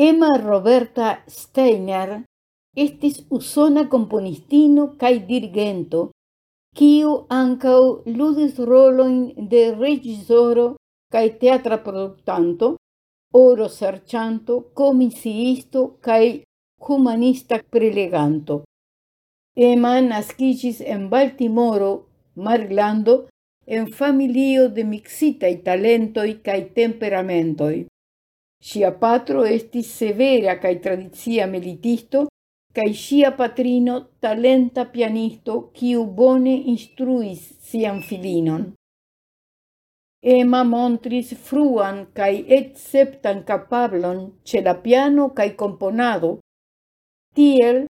Emma Roberta Steiner estis usona componistino kaj dirigento, kiu ankaŭ ludis roloin de regisoro kaj teatra produktanto, oro serĉanto, comisiisto kaj humanista preleganto. Emma naskiĝis en Baltimoro, Marlando, en familio de mixitaj talentoi kaj temperamentoi. Sia patro estis severa cae tradizia militisto, cae sia patrino talenta pianisto, quiu bone instruis sian filinon. Emma montris fruan cae et septan capablon ce la piano cae componado, tiel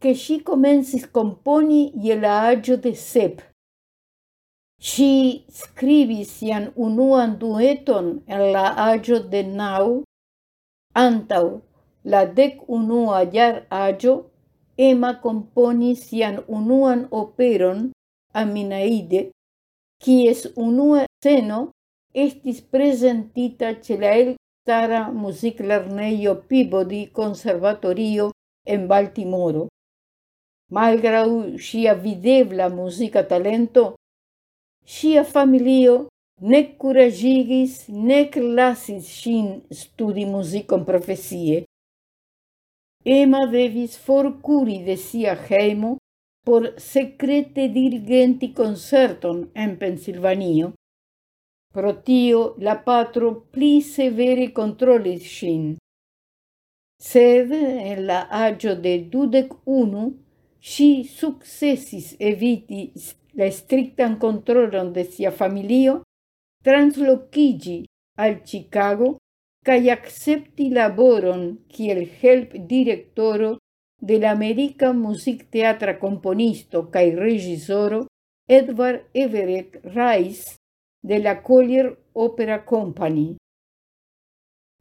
che si comensis componi ie la agio de sep. Si scrivis sian unuan dueton en la agio de nau, Antau la dec unua iar agio, Emma componis sian unuan operon Aminaide, quies unua seno estis presentita ce la elstara musiclerneio Peabody Conservatorio en Baltimoro. Malgrau sia videbla musica talento, sia familio nec curagigis, nec lasis sin studi musicum profesie. Emma devis forcuri de sia heimo por secrete dirigenti concerton en Pensilvanio. Pro tio la patro pli severe controlis sin. Sed en la agio de dudec unu, si successis eviti la strictan controlon de sia familio translocigi al Chicago cae accepti laboron kiel help directoro de la America Music Teatra componisto cae regisoro Edward Everett Rice de la Collier Opera Company.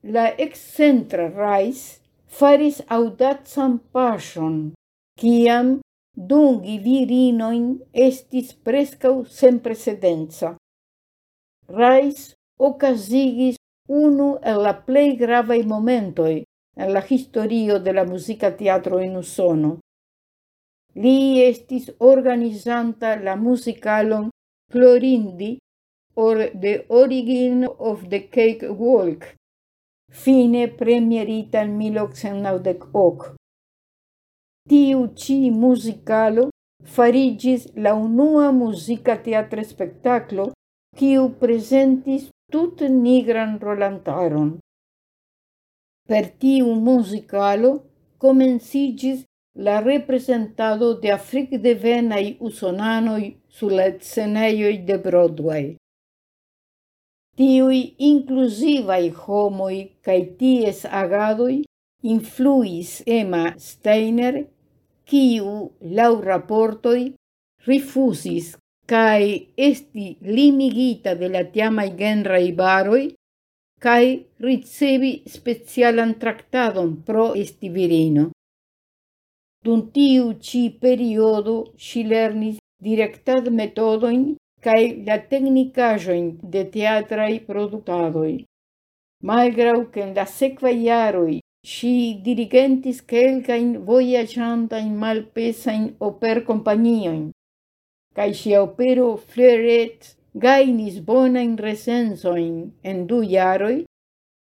La excentra Rice faris audazan passion, ciam dungi virinoin estis prescau senprecedenza. Rice ocasigis unu el la plei gravai momentoi en la historio de la musica teatro en Usono. Li estis organizanta la musicalon Florindi or The Origin of the Cake Walk, fine premierita en 1898. Tiu ci musicalo farigis la unua muzika teatra spektaklo quiu presentis tut nigran rolantaron. Per tiu musicalo comencigis la representado de afric-devenai usonanoi sur sceneioi de Broadway. Tiui inclusivai homoi cae ties agadoi influis Emma Steiner, quiu, lau raportoi, rifusis cae esti limigita de la tiamai genrai baroi, cae ricevi specialan tractadon pro esti virino. Dun tiu ci periodo si lernis directad metodoin cae la technicajoin de teatrai productadoi. Malgrau che in la sequa iaroi si dirigentis quelcain voyagiantain malpesain oper companioin, cae si opero Fleuret gainis bonain recensoin en du iaroi,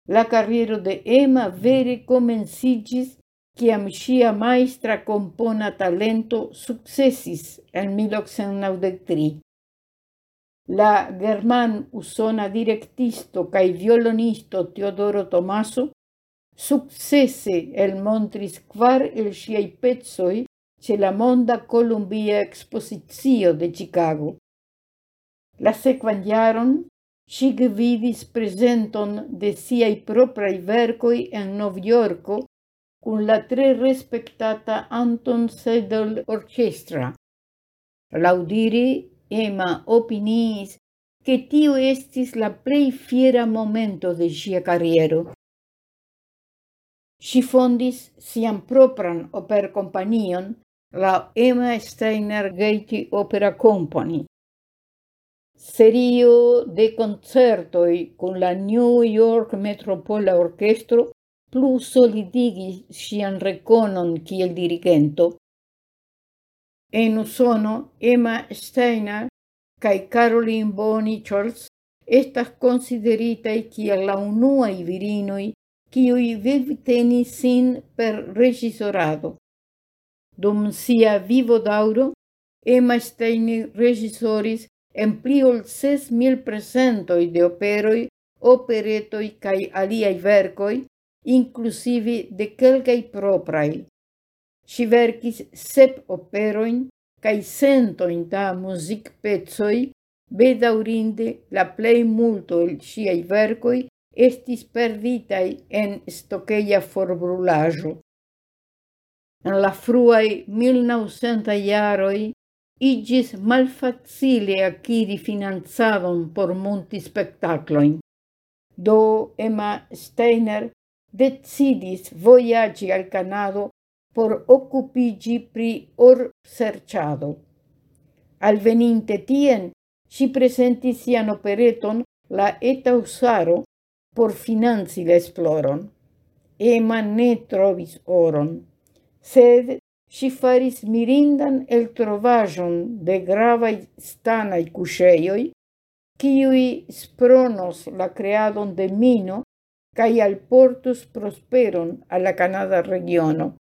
la carriero de Emma vere comencigis ciam sia maestra compona talento successis en 1893. La german-usona directisto cae violonisto Teodoro Tomaso successe el montris quar el siei pezzoi ce la Monda Columbia Exposizio de Chicago. La sekvan jaron ŝi gvidis prezenton de siaj proprai vercoi en Novjorko cun la tre respectata Anton Seidel Orchestra. Laudiri Emma opiniis che tio estis la prei fiera momento de sia carriero. Si fondis sian propran operkompanion, la Emma Steiner Gaiety Opera Company. Serio de concertoi con la New York Metropola Orchestro plus solidigi sian reconon kiel dirigento. En Usono, Emma Steiner cae Caroline Bonnie Charles estas consideritai kiel la unuae virinoi kiui vivtenis sin per regisorado. Dum sia vivo dauro, Emma Steiner regisoris en pli ol ses mil presentoi de operoi, operetoi cae aliai vercoi, inclusive de quelcai proprai. Si vercis sep operoin cae centoin da music pezoi, bedaurinde la plei multo el siai vercoi estis perditai en stokeia forbrulajo en la fruai 1900 iaroi igis malfacile aciri finanzadon por monti spectacloin. Do Emma Steiner decidis voyagi al Canado por occupigi pri or serciado. Alveninte tien, si presentis sian opereton la eta usaro por financi la esploron. Emma ne trovis oron sed si faris mirindan el trovajon de gravai stanai cuseioi, kiui spronos la creadon de mino cae alportus prosperon a la Canada regiono.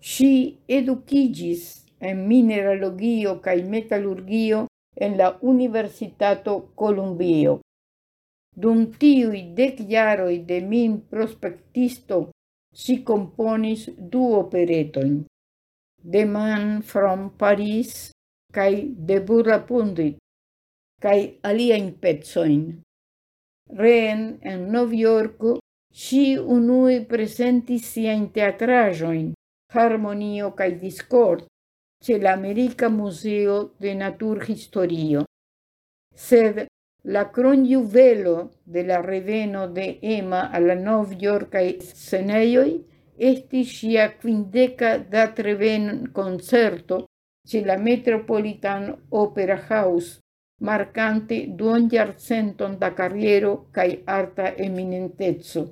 Si educigis en mineralogio cae metalurgio en la Universitato Columbio. Dum tiui dec de min prospectisto si componis du operetoin, The Man from Paris kaj The Burapundit, kaj aliajn pecojn. Reen en Novjorko si unui presentis siajn teatrajoin, harmonio cae discord, ce la Museo Muzeo de Naturhistorio. Sed La cronjuvelo de la reveno de Emma a la novjorkaj scenejoj estis ŝia kvindeka datreven-koncerto ĉe la Metropolitan Opera House, marcante duonjarcenton da kariero kaj arta eminenteco.